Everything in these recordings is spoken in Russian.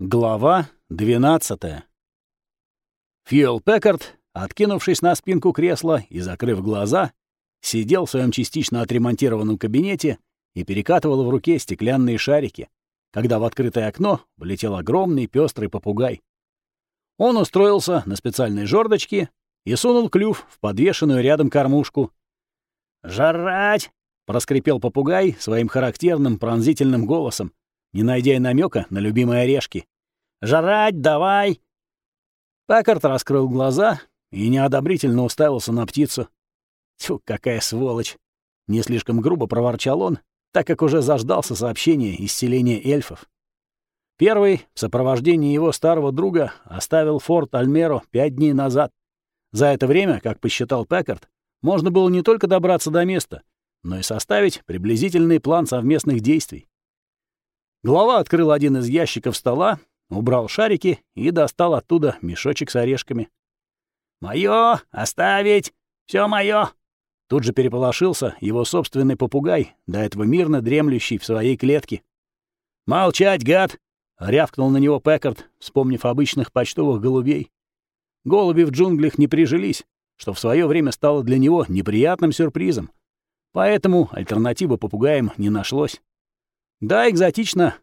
Глава 12 Фьюэл Пекард, откинувшись на спинку кресла и закрыв глаза, сидел в своем частично отремонтированном кабинете и перекатывал в руке стеклянные шарики, когда в открытое окно влетел огромный пестрый попугай. Он устроился на специальной жердочке и сунул клюв в подвешенную рядом кормушку. «Жрать!» — проскрипел попугай своим характерным пронзительным голосом, не найдя и намека на любимые орешки. «Жрать давай!» Паккарт раскрыл глаза и неодобрительно уставился на птицу. «Тьфу, какая сволочь!» — не слишком грубо проворчал он, так как уже заждался сообщения из селения эльфов. Первый, в сопровождении его старого друга, оставил форт Альмеро пять дней назад. За это время, как посчитал Пекард, можно было не только добраться до места, но и составить приблизительный план совместных действий. Глава открыл один из ящиков стола, убрал шарики и достал оттуда мешочек с орешками. «Моё! Оставить! Всё моё!» Тут же переполошился его собственный попугай, до этого мирно дремлющий в своей клетке. «Молчать, гад!» — рявкнул на него Пекард, вспомнив обычных почтовых голубей. Голуби в джунглях не прижились, что в свое время стало для него неприятным сюрпризом. Поэтому альтернативы попугаям не нашлось. Да, экзотично,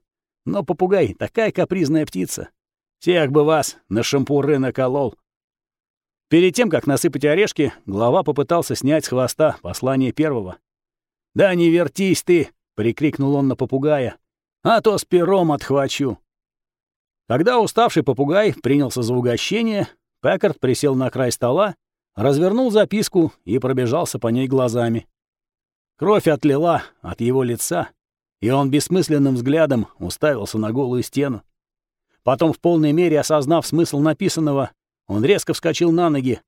но попугай — такая капризная птица. Всех бы вас на шампуры наколол. Перед тем, как насыпать орешки, глава попытался снять с хвоста послание первого. «Да не вертись ты!» — прикрикнул он на попугая. «А то с пером отхвачу!» Когда уставший попугай принялся за угощение, Пекард присел на край стола, развернул записку и пробежался по ней глазами. Кровь отлила от его лица, и он бессмысленным взглядом уставился на голую стену. Потом, в полной мере осознав смысл написанного, он резко вскочил на ноги.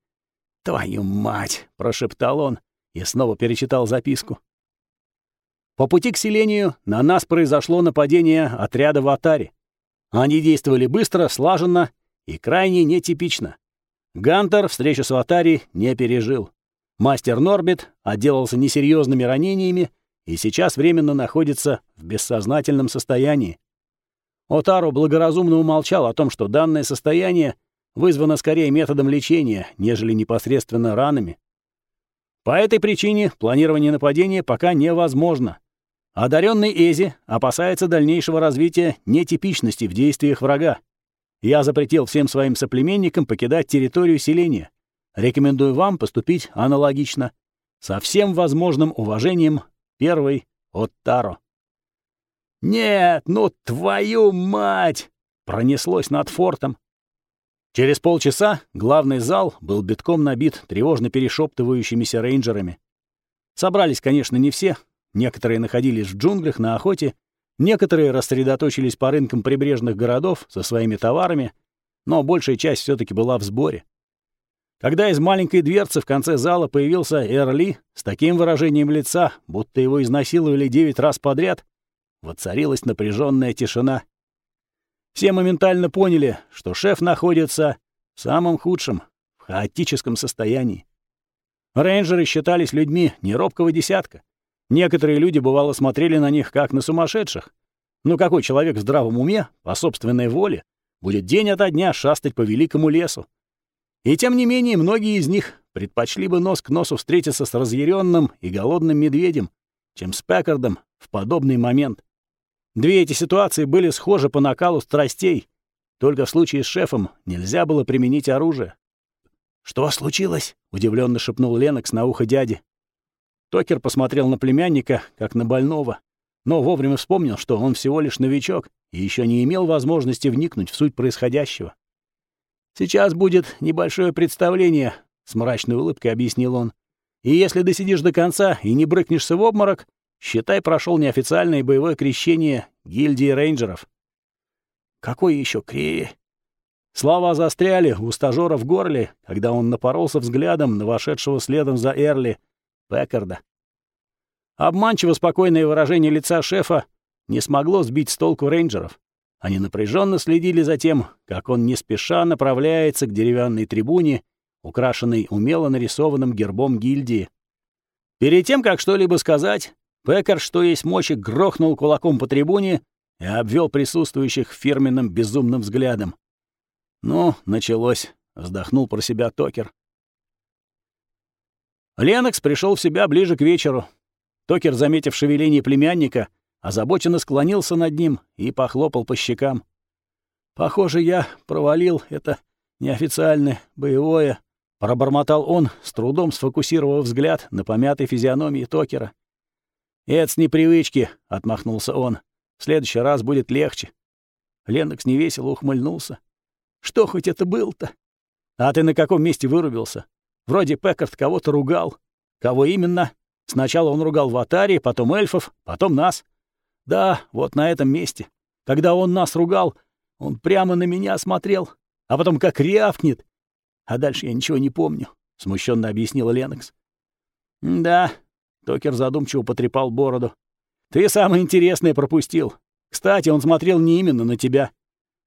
«Твою мать!» — прошептал он и снова перечитал записку. По пути к селению на нас произошло нападение отряда в Атаре. Они действовали быстро, слаженно и крайне нетипично. Гантер встречу с Ватари не пережил. Мастер Норбит отделался несерьезными ранениями и сейчас временно находится в бессознательном состоянии. Отару благоразумно умолчал о том, что данное состояние вызвано скорее методом лечения, нежели непосредственно ранами. По этой причине планирование нападения пока невозможно. Одаренный Эзи опасается дальнейшего развития нетипичности в действиях врага. Я запретил всем своим соплеменникам покидать территорию селения. Рекомендую вам поступить аналогично. Со всем возможным уважением Первый — от Таро. «Нет, ну твою мать!» — пронеслось над фортом. Через полчаса главный зал был битком набит тревожно перешептывающимися рейнджерами. Собрались, конечно, не все. Некоторые находились в джунглях на охоте, некоторые рассредоточились по рынкам прибрежных городов со своими товарами, но большая часть все таки была в сборе. Когда из маленькой дверцы в конце зала появился Эрли с таким выражением лица, будто его изнасиловали девять раз подряд, воцарилась напряженная тишина. Все моментально поняли, что шеф находится в самом худшем, в хаотическом состоянии. Рейнджеры считались людьми неробкого десятка. Некоторые люди, бывало, смотрели на них как на сумасшедших. Но какой человек в здравом уме, по собственной воле, будет день ото дня шастать по великому лесу, и тем не менее, многие из них предпочли бы нос к носу встретиться с разъяренным и голодным медведем, чем с Пекардом в подобный момент. Две эти ситуации были схожи по накалу страстей, только в случае с шефом нельзя было применить оружие. «Что случилось?» — удивленно шепнул Ленокс на ухо дяди. Токер посмотрел на племянника, как на больного, но вовремя вспомнил, что он всего лишь новичок и еще не имел возможности вникнуть в суть происходящего. «Сейчас будет небольшое представление», — с мрачной улыбкой объяснил он. «И если досидишь до конца и не брыкнешься в обморок, считай, прошел неофициальное боевое крещение гильдии рейнджеров». «Какой еще кре...» Слова застряли у стажера в горле, когда он напоролся взглядом на вошедшего следом за Эрли Пекарда. Обманчиво спокойное выражение лица шефа не смогло сбить с толку рейнджеров. Они напряженно следили за тем, как он не спеша направляется к деревянной трибуне, украшенной умело нарисованным гербом гильдии. Перед тем, как что-либо сказать, Пекар, что есть мочи, грохнул кулаком по трибуне, и обвел присутствующих фирменным безумным взглядом. «Ну, началось», — вздохнул про себя Токер. Ленокс пришел в себя ближе к вечеру. Токер, заметив шевеление племянника, озабоченно склонился над ним и похлопал по щекам. «Похоже, я провалил это неофициальное боевое», — пробормотал он, с трудом сфокусировав взгляд на помятой физиономии Токера. «Это с непривычки», — отмахнулся он. «В следующий раз будет легче». Ленокс невесело ухмыльнулся. «Что хоть это был-то?» «А ты на каком месте вырубился? Вроде Пекард кого-то ругал. Кого именно? Сначала он ругал Ватари, потом эльфов, потом нас. Да, вот на этом месте. Когда он нас ругал, он прямо на меня смотрел, а потом как рявкнет. А дальше я ничего не помню, — смущенно объяснила Ленокс. «Да», — Токер задумчиво потрепал бороду. «Ты самое интересное пропустил. Кстати, он смотрел не именно на тебя.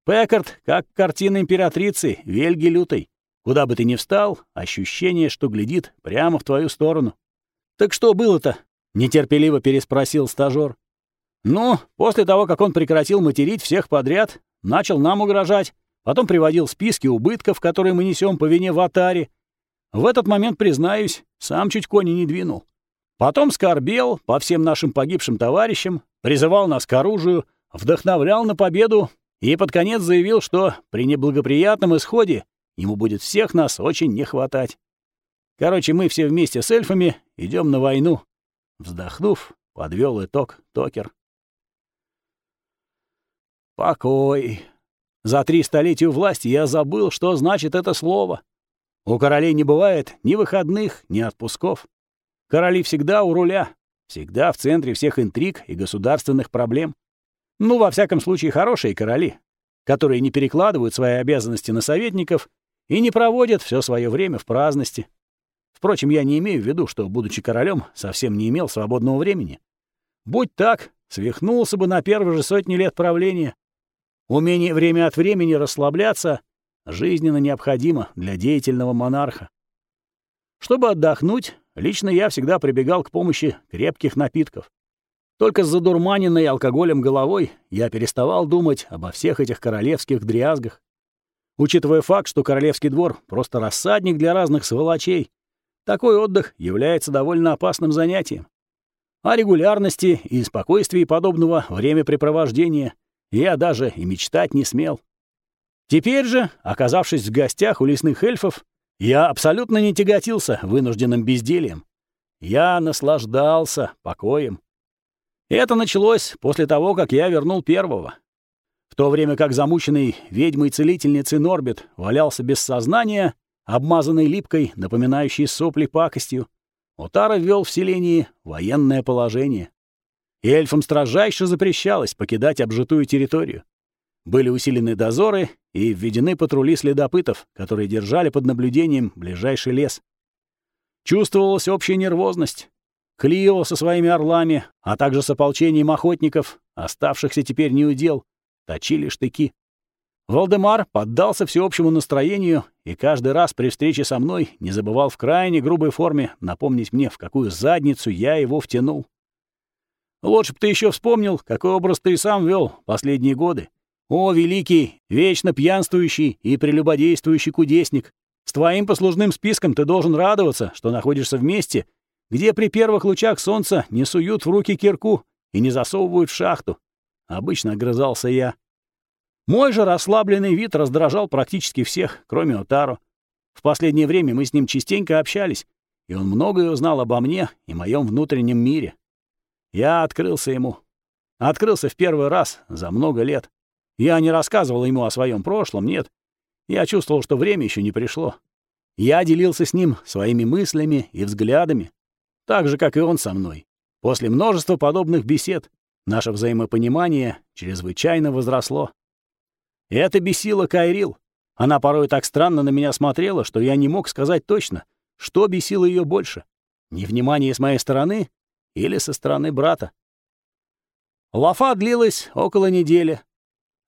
Пекард, как картина императрицы, Вельги лютой. Куда бы ты ни встал, ощущение, что глядит прямо в твою сторону. «Так что было-то?» — нетерпеливо переспросил стажёр. «Ну, после того, как он прекратил материть всех подряд, начал нам угрожать, потом приводил списки убытков, которые мы несем по вине в Атаре. В этот момент, признаюсь, сам чуть кони не двинул. Потом скорбел по всем нашим погибшим товарищам, призывал нас к оружию, вдохновлял на победу и под конец заявил, что при неблагоприятном исходе Ему будет всех нас очень не хватать. Короче, мы все вместе с эльфами идем на войну. Вздохнув, подвел итог Токер. Покой. За три столетия власти я забыл, что значит это слово. У королей не бывает ни выходных, ни отпусков. Короли всегда у руля, всегда в центре всех интриг и государственных проблем. Ну, во всяком случае, хорошие короли, которые не перекладывают свои обязанности на советников и не проводят все свое время в праздности. Впрочем, я не имею в виду, что, будучи королем, совсем не имел свободного времени. Будь так, свихнулся бы на первые же сотни лет правления. Умение время от времени расслабляться жизненно необходимо для деятельного монарха. Чтобы отдохнуть, лично я всегда прибегал к помощи крепких напитков. Только с задурманенной алкоголем головой я переставал думать обо всех этих королевских дрязгах. Учитывая факт, что Королевский двор — просто рассадник для разных сволочей, такой отдых является довольно опасным занятием. О регулярности и спокойствии подобного времяпрепровождения я даже и мечтать не смел. Теперь же, оказавшись в гостях у лесных эльфов, я абсолютно не тяготился вынужденным бездельем. Я наслаждался покоем. Это началось после того, как я вернул первого то время как замученный ведьмой-целительницей Норбит валялся без сознания, обмазанный липкой, напоминающей сопли пакостью, Утара ввел в селении военное положение. И эльфам строжайше запрещалось покидать обжитую территорию. Были усилены дозоры и введены патрули следопытов, которые держали под наблюдением ближайший лес. Чувствовалась общая нервозность. Клио со своими орлами, а также с ополчением охотников, оставшихся теперь неудел, точили штыки. Валдемар поддался всеобщему настроению и каждый раз при встрече со мной не забывал в крайне грубой форме напомнить мне, в какую задницу я его втянул. Лучше бы ты еще вспомнил, какой образ ты сам вел последние годы. О, великий, вечно пьянствующий и прелюбодействующий кудесник! С твоим послужным списком ты должен радоваться, что находишься в месте, где при первых лучах солнца не суют в руки кирку и не засовывают в шахту. Обычно огрызался я. Мой же расслабленный вид раздражал практически всех, кроме Отаро. В последнее время мы с ним частенько общались, и он многое узнал обо мне и моем внутреннем мире. Я открылся ему. Открылся в первый раз за много лет. Я не рассказывал ему о своем прошлом, нет. Я чувствовал, что время еще не пришло. Я делился с ним своими мыслями и взглядами, так же, как и он со мной. После множества подобных бесед Наше взаимопонимание чрезвычайно возросло. Это бесило Кайрил. Она порой так странно на меня смотрела, что я не мог сказать точно, что бесило ее больше. Невнимание с моей стороны или со стороны брата. Лафа длилась около недели.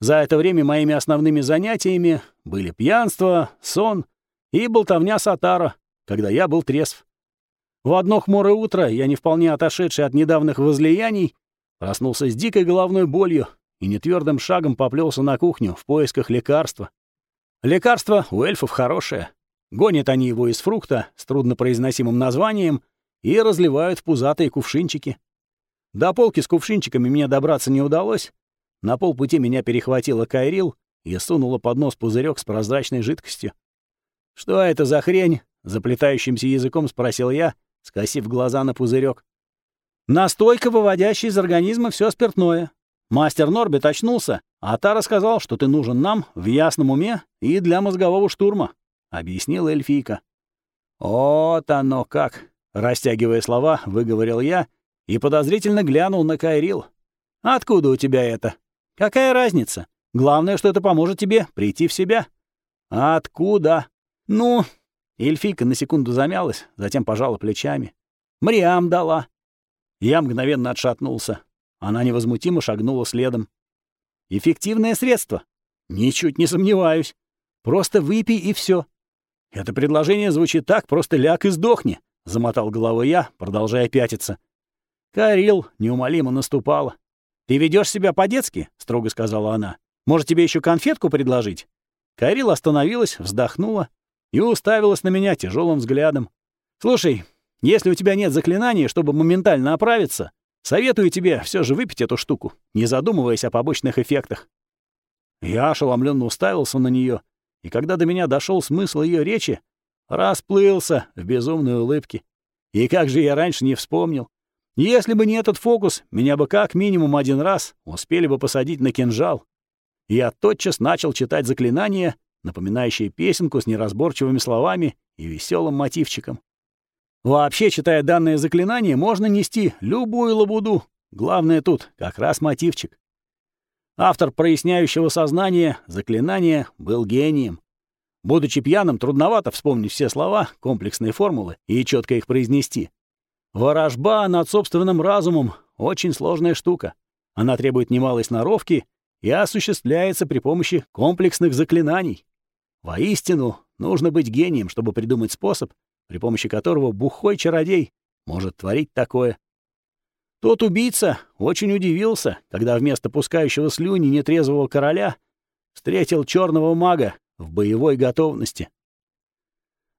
За это время моими основными занятиями были пьянство, сон и болтовня Сатара, когда я был трезв. В одно хмурое утро я, не вполне отошедший от недавних возлияний, Проснулся с дикой головной болью и нетвердым шагом поплелся на кухню в поисках лекарства. Лекарство у эльфов хорошее. Гонят они его из фрукта с труднопроизносимым названием и разливают в пузатые кувшинчики. До полки с кувшинчиками мне добраться не удалось. На полпути меня перехватила Кайрил и сунула под нос пузырек с прозрачной жидкостью. «Что это за хрень?» — заплетающимся языком спросил я, скосив глаза на пузырек. «Настойка, выводящая из организма все спиртное. Мастер Норбит очнулся, а та рассказал, что ты нужен нам в ясном уме и для мозгового штурма», — объяснила эльфийка. «Вот оно как!» — растягивая слова, выговорил я и подозрительно глянул на Кайрил. «Откуда у тебя это? Какая разница? Главное, что это поможет тебе прийти в себя». «Откуда?» «Ну...» Эльфийка на секунду замялась, затем пожала плечами. «Мриам дала». Я мгновенно отшатнулся. Она невозмутимо шагнула следом. «Эффективное средство?» «Ничуть не сомневаюсь. Просто выпей и все. Это предложение звучит так, просто ляг и сдохни», — замотал головой я, продолжая пятиться. Карил неумолимо наступала. «Ты ведешь себя по-детски?» — строго сказала она. «Может, тебе еще конфетку предложить?» Карил остановилась, вздохнула и уставилась на меня тяжелым взглядом. «Слушай, если у тебя нет заклинания, чтобы моментально оправиться, советую тебе все же выпить эту штуку, не задумываясь о побочных эффектах». Я ошеломленно уставился на нее, и когда до меня дошел смысл ее речи, расплылся в безумной улыбке. И как же я раньше не вспомнил. Если бы не этот фокус, меня бы как минимум один раз успели бы посадить на кинжал. Я тотчас начал читать заклинания, напоминающие песенку с неразборчивыми словами и веселым мотивчиком. Вообще, читая данное заклинание, можно нести любую лабуду. Главное тут как раз мотивчик. Автор проясняющего сознание заклинания был гением. Будучи пьяным, трудновато вспомнить все слова, комплексные формулы и четко их произнести. Ворожба над собственным разумом — очень сложная штука. Она требует немалой сноровки и осуществляется при помощи комплексных заклинаний. Воистину, нужно быть гением, чтобы придумать способ, при помощи которого бухой чародей может творить такое. Тот убийца очень удивился, когда вместо пускающего слюни нетрезвого короля встретил черного мага в боевой готовности.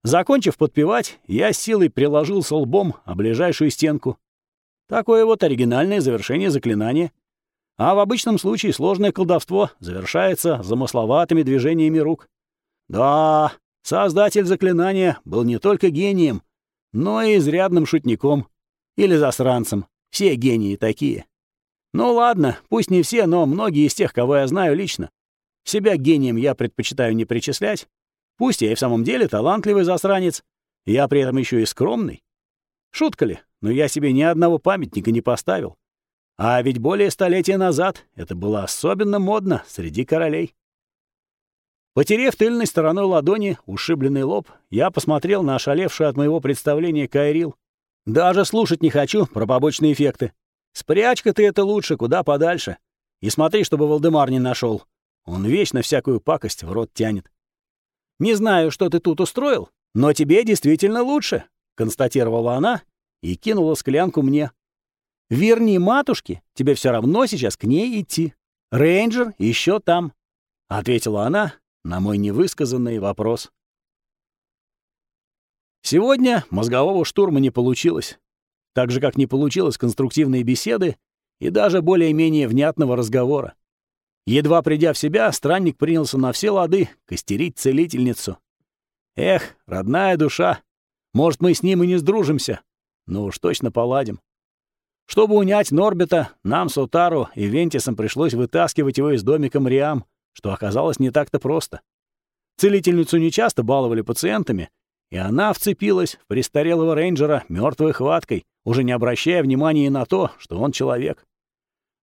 Закончив подпевать, я силой приложился лбом о ближайшую стенку. Такое вот оригинальное завершение заклинания. А в обычном случае сложное колдовство завершается замысловатыми движениями рук. Да, создатель заклинания был не только гением, но и изрядным шутником. Или засранцем. Все гении такие. Ну ладно, пусть не все, но многие из тех, кого я знаю лично. Себя гением я предпочитаю не причислять, Пусть я и в самом деле талантливый засранец, я при этом еще и скромный. Шутка ли, но я себе ни одного памятника не поставил. А ведь более столетия назад это было особенно модно среди королей. Потерев тыльной стороной ладони ушибленный лоб, я посмотрел на ошалевшую от моего представления Кайрил. Даже слушать не хочу про побочные эффекты. Спрячь-ка ты это лучше, куда подальше. И смотри, чтобы Валдемар не нашел. Он вечно всякую пакость в рот тянет. «Не знаю, что ты тут устроил, но тебе действительно лучше», — констатировала она и кинула склянку мне. «Верни матушке, тебе все равно сейчас к ней идти. Рейнджер еще там», — ответила она на мой невысказанный вопрос. Сегодня мозгового штурма не получилось. Так же, как не получилось конструктивной беседы и даже более-менее внятного разговора. Едва придя в себя, странник принялся на все лады костерить целительницу. Эх, родная душа, может, мы с ним и не сдружимся, но уж точно поладим. Чтобы унять Норбита, нам с Утару и Вентисом пришлось вытаскивать его из домика Мриам, что оказалось не так-то просто. Целительницу нечасто баловали пациентами, и она вцепилась в престарелого рейнджера мертвой хваткой, уже не обращая внимания на то, что он человек.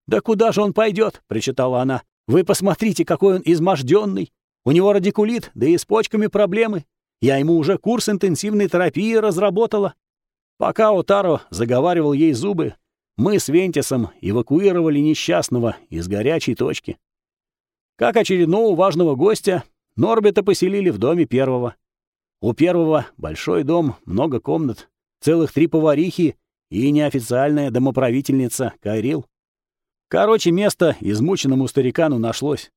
«Да куда же он пойдет? причитала она. «Вы посмотрите, какой он изможденный. У него радикулит, да и с почками проблемы. Я ему уже курс интенсивной терапии разработала». Пока Отаро заговаривал ей зубы, мы с Вентисом эвакуировали несчастного из горячей точки. Как очередного важного гостя, Норбита поселили в доме первого. У первого большой дом, много комнат, целых три поварихи и неофициальная домоправительница Кайрил. Короче, место измученному старикану нашлось.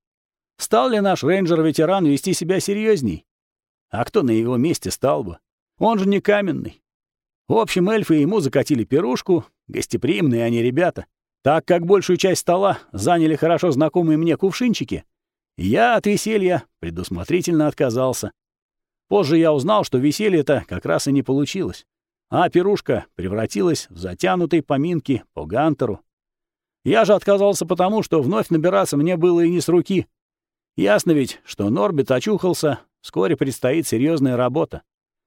Стал ли наш рейнджер-ветеран вести себя серьезней? А кто на его месте стал бы? Он же не каменный. В общем, эльфы ему закатили пирушку, гостеприимные они ребята. Так как большую часть стола заняли хорошо знакомые мне кувшинчики, я от веселья предусмотрительно отказался. Позже я узнал, что веселье-то как раз и не получилось, а пирушка превратилась в затянутые поминки по Гантеру. Я же отказался потому, что вновь набираться мне было и не с руки. Ясно ведь, что Норбит очухался, вскоре предстоит серьезная работа.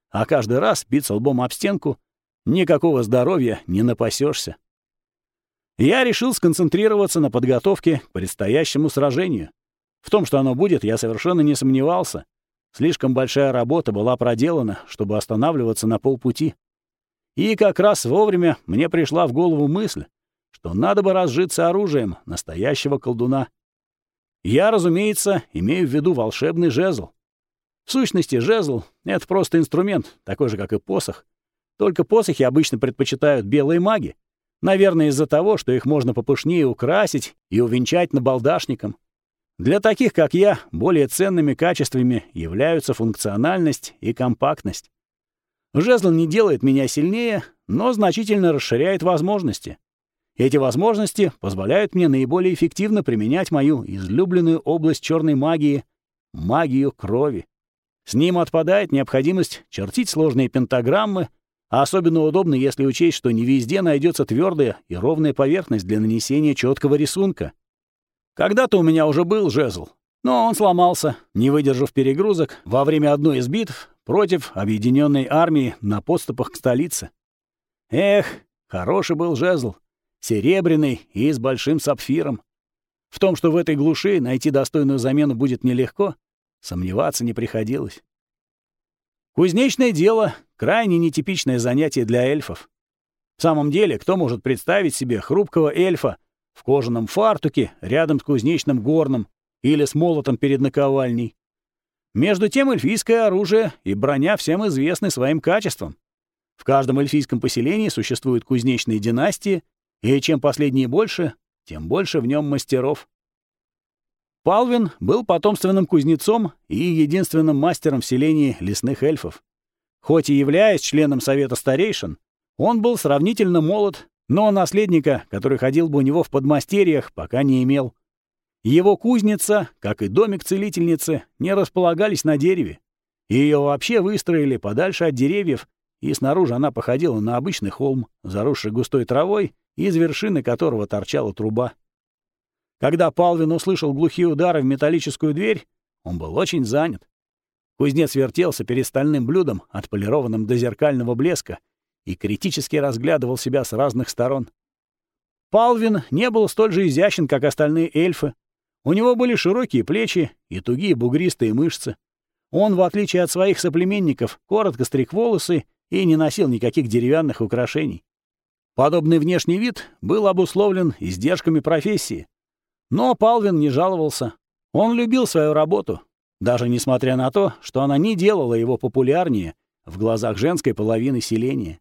А каждый раз биться лбом об стенку — никакого здоровья не напасешься. Я решил сконцентрироваться на подготовке к предстоящему сражению. В том, что оно будет, я совершенно не сомневался. Слишком большая работа была проделана, чтобы останавливаться на полпути. И как раз вовремя мне пришла в голову мысль, что надо бы разжиться оружием настоящего колдуна. Я, разумеется, имею в виду волшебный жезл. В сущности, жезл — это просто инструмент, такой же, как и посох. Только посохи обычно предпочитают белые маги. Наверное, из-за того, что их можно попышнее украсить и увенчать набалдашником. Для таких, как я, более ценными качествами являются функциональность и компактность. Жезл не делает меня сильнее, но значительно расширяет возможности. Эти возможности позволяют мне наиболее эффективно применять мою излюбленную область черной магии — магию крови. С ним отпадает необходимость чертить сложные пентаграммы, а особенно удобно, если учесть, что не везде найдется твердая и ровная поверхность для нанесения четкого рисунка. Когда-то у меня уже был жезл, но он сломался, не выдержав перегрузок во время одной из битв против объединенной армии на подступах к столице. Эх, хороший был жезл серебряный и с большим сапфиром. В том, что в этой глуши найти достойную замену будет нелегко, сомневаться не приходилось. Кузнечное дело — крайне нетипичное занятие для эльфов. В самом деле, кто может представить себе хрупкого эльфа в кожаном фартуке рядом с кузнечным горном или с молотом перед наковальней? Между тем, эльфийское оружие и броня всем известны своим качеством. В каждом эльфийском поселении существуют кузнечные династии, и чем последние больше, тем больше в нем мастеров. Палвин был потомственным кузнецом и единственным мастером в селении лесных эльфов. Хоть и являясь членом Совета Старейшин, он был сравнительно молод, но наследника, который ходил бы у него в подмастерьях, пока не имел. Его кузница, как и домик целительницы, не располагались на дереве. Ее вообще выстроили подальше от деревьев, и снаружи она походила на обычный холм, заросший густой травой из вершины которого торчала труба. Когда Палвин услышал глухие удары в металлическую дверь, он был очень занят. Кузнец вертелся перед стальным блюдом, отполированным до зеркального блеска, и критически разглядывал себя с разных сторон. Палвин не был столь же изящен, как остальные эльфы. У него были широкие плечи и тугие бугристые мышцы. Он, в отличие от своих соплеменников, коротко стриг волосы и не носил никаких деревянных украшений. Подобный внешний вид был обусловлен издержками профессии. Но Палвин не жаловался. Он любил свою работу, даже несмотря на то, что она не делала его популярнее в глазах женской половины селения.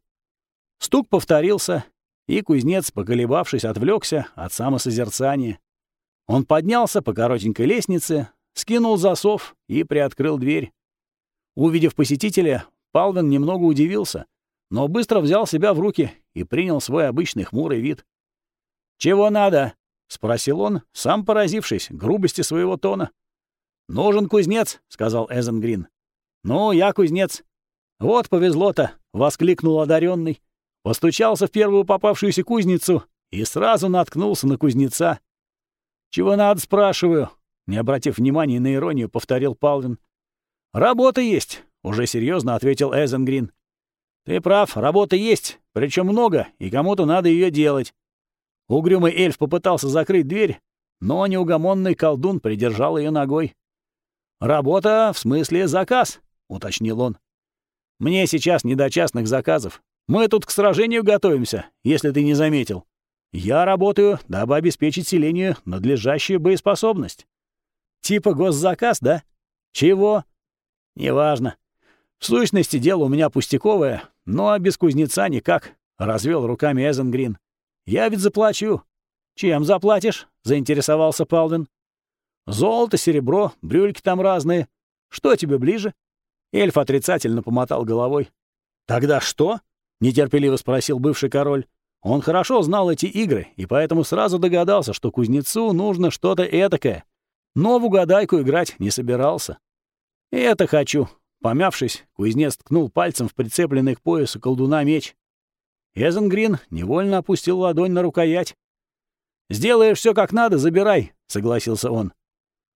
Стук повторился, и кузнец, поколебавшись, отвлекся от самосозерцания. Он поднялся по коротенькой лестнице, скинул засов и приоткрыл дверь. Увидев посетителя, Палвин немного удивился, но быстро взял себя в руки и принял свой обычный хмурый вид. «Чего надо?» — спросил он, сам поразившись грубости своего тона. «Нужен кузнец», — сказал Эзенгрин. «Ну, я кузнец». «Вот повезло-то», — воскликнул одаренный. Постучался в первую попавшуюся кузницу и сразу наткнулся на кузнеца. «Чего надо, спрашиваю?» Не обратив внимания на иронию, повторил Палвин. «Работа есть», — уже серьезно ответил Эзенгрин. «Ты прав, работа есть, причем много, и кому-то надо ее делать». Угрюмый эльф попытался закрыть дверь, но неугомонный колдун придержал ее ногой. «Работа в смысле заказ», — уточнил он. «Мне сейчас не до частных заказов. Мы тут к сражению готовимся, если ты не заметил. Я работаю, дабы обеспечить селению надлежащую боеспособность». «Типа госзаказ, да? Чего?» «Неважно. В сущности, дело у меня пустяковое, а без кузнеца никак, — развел руками Эзенгрин. Я ведь заплачу. «Чем заплатишь?» — заинтересовался Палвин. «Золото, серебро, брюльки там разные. Что тебе ближе?» Эльф отрицательно помотал головой. «Тогда что?» — нетерпеливо спросил бывший король. Он хорошо знал эти игры, и поэтому сразу догадался, что кузнецу нужно что-то этакое. Но в угадайку играть не собирался. «Это хочу». Помявшись, кузнец ткнул пальцем в прицепленный к поясу колдуна меч. Эзенгрин невольно опустил ладонь на рукоять. «Сделаешь все как надо, забирай», — согласился он.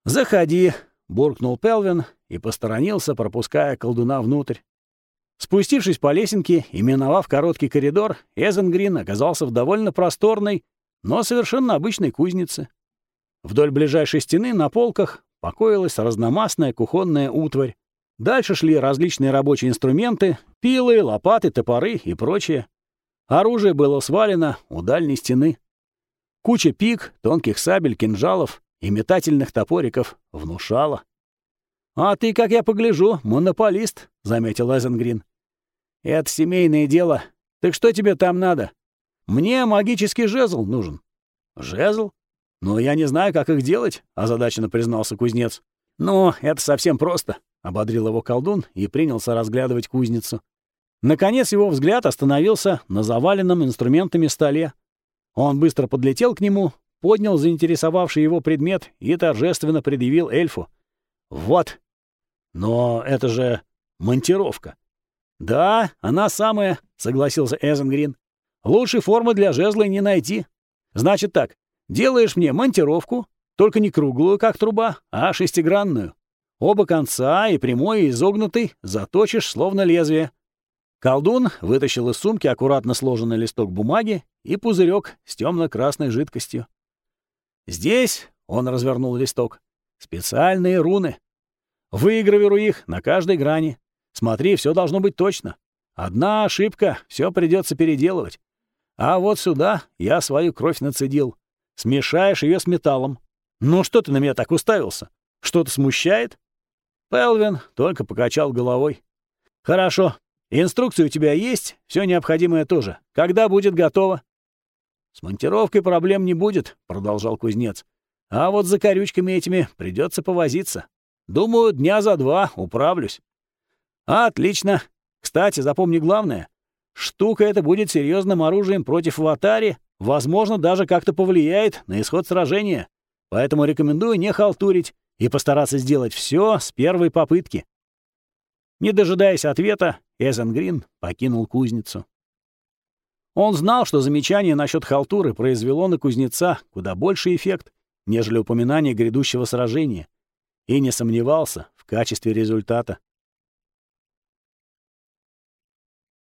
«Заходи», — буркнул Пелвин и посторонился, пропуская колдуна внутрь. Спустившись по лесенке и миновав короткий коридор, Эзенгрин оказался в довольно просторной, но совершенно обычной кузнице. Вдоль ближайшей стены на полках покоилась разномастная кухонная утварь. Дальше шли различные рабочие инструменты, пилы, лопаты, топоры и прочее. Оружие было свалено у дальней стены. Куча пик, тонких сабель, кинжалов и метательных топориков внушала. «А ты, как я погляжу, монополист», — заметил Эзенгрин. «Это семейное дело. Так что тебе там надо? Мне магический жезл нужен». «Жезл? Но я не знаю, как их делать», — озадаченно признался кузнец. «Ну, это совсем просто», — ободрил его колдун и принялся разглядывать кузницу. Наконец его взгляд остановился на заваленном инструментами столе. Он быстро подлетел к нему, поднял заинтересовавший его предмет и торжественно предъявил эльфу. «Вот, но это же монтировка. Да, она самая, согласился Эзенгрин. Лучшей формы для жезла не найти. Значит так, делаешь мне монтировку, только не круглую, как труба, а шестигранную. Оба конца, и прямой, и изогнутый, заточишь, словно лезвие. Колдун вытащил из сумки аккуратно сложенный листок бумаги и пузырек с темно-красной жидкостью. Здесь, — он развернул листок, — специальные руны. Выгравируй их на каждой грани. Смотри, все должно быть точно. Одна ошибка, все придется переделывать. А вот сюда я свою кровь нацедил. Смешаешь ее с металлом. Ну что ты на меня так уставился? Что-то смущает? Пелвин только покачал головой. Хорошо. Инструкция у тебя есть, все необходимое тоже. Когда будет готово? С монтировкой проблем не будет, продолжал кузнец. А вот за корючками этими придется повозиться. Думаю, дня за два управлюсь. Отлично. Кстати, запомни главное. Штука эта будет серьезным оружием против Ватари, возможно, даже как-то повлияет на исход сражения. Поэтому рекомендую не халтурить и постараться сделать все с первой попытки. Не дожидаясь ответа, Эзенгрин покинул кузницу. Он знал, что замечание насчет халтуры произвело на кузнеца куда больший эффект, нежели упоминание грядущего сражения и не сомневался в качестве результата.